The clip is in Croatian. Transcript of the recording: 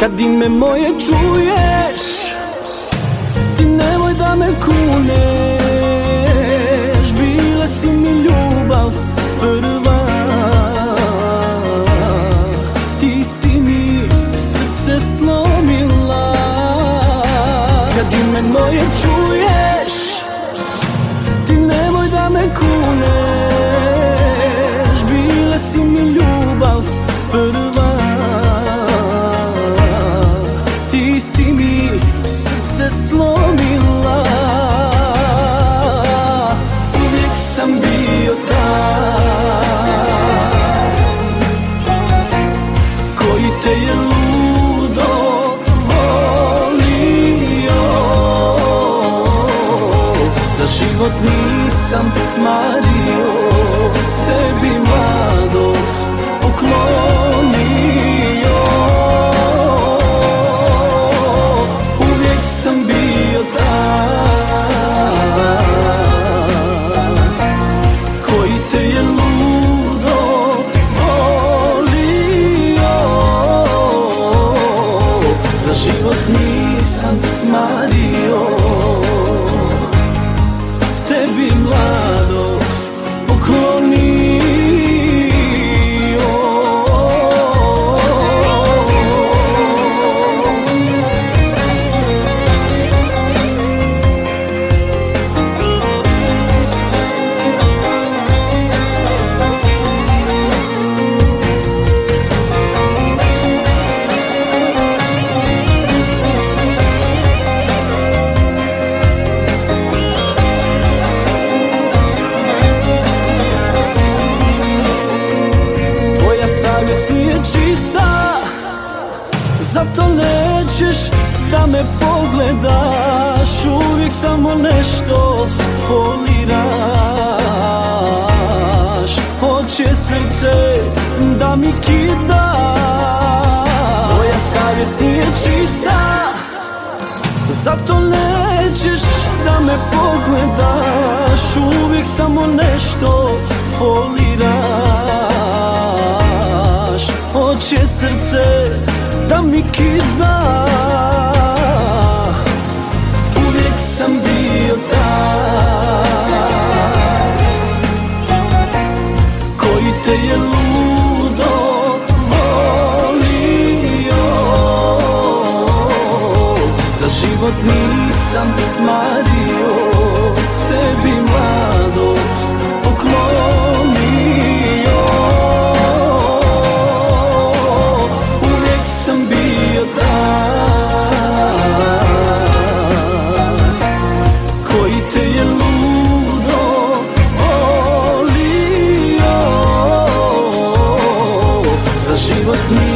Kad ime moje čuješ Ti nemoj da me kuneš. Bila si mi ljubav prva Ti si mi srce slomila. Kad ime moje čuješ prva si mi? Srce slomila Uvijek sam bio taj Koji te je ludo volio. Za život nisam mario mario. Tebi Zato nećeš da me pogledaš. Uvijek samo nešto foliraš. Hoće srce da mi kida Tvoja savjest nije čista. Zato nećeš da me pogledaš. Uvijek samo nešto foliraš Hoće srce da mi kida Uvijek sam bio taj Koji te je ludo volio. Za život nisam mario život